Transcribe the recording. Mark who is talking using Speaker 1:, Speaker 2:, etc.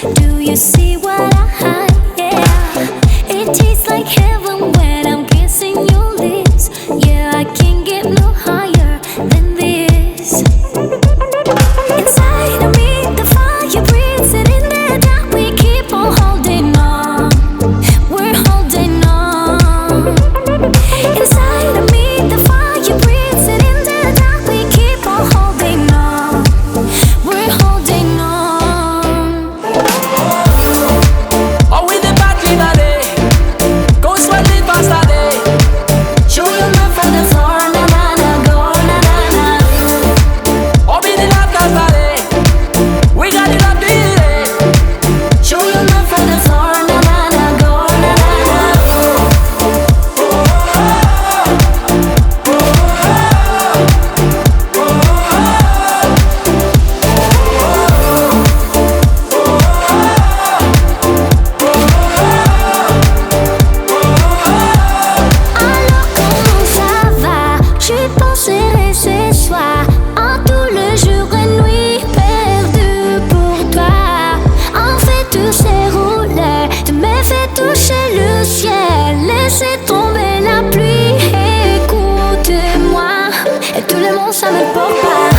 Speaker 1: Do you see what? so high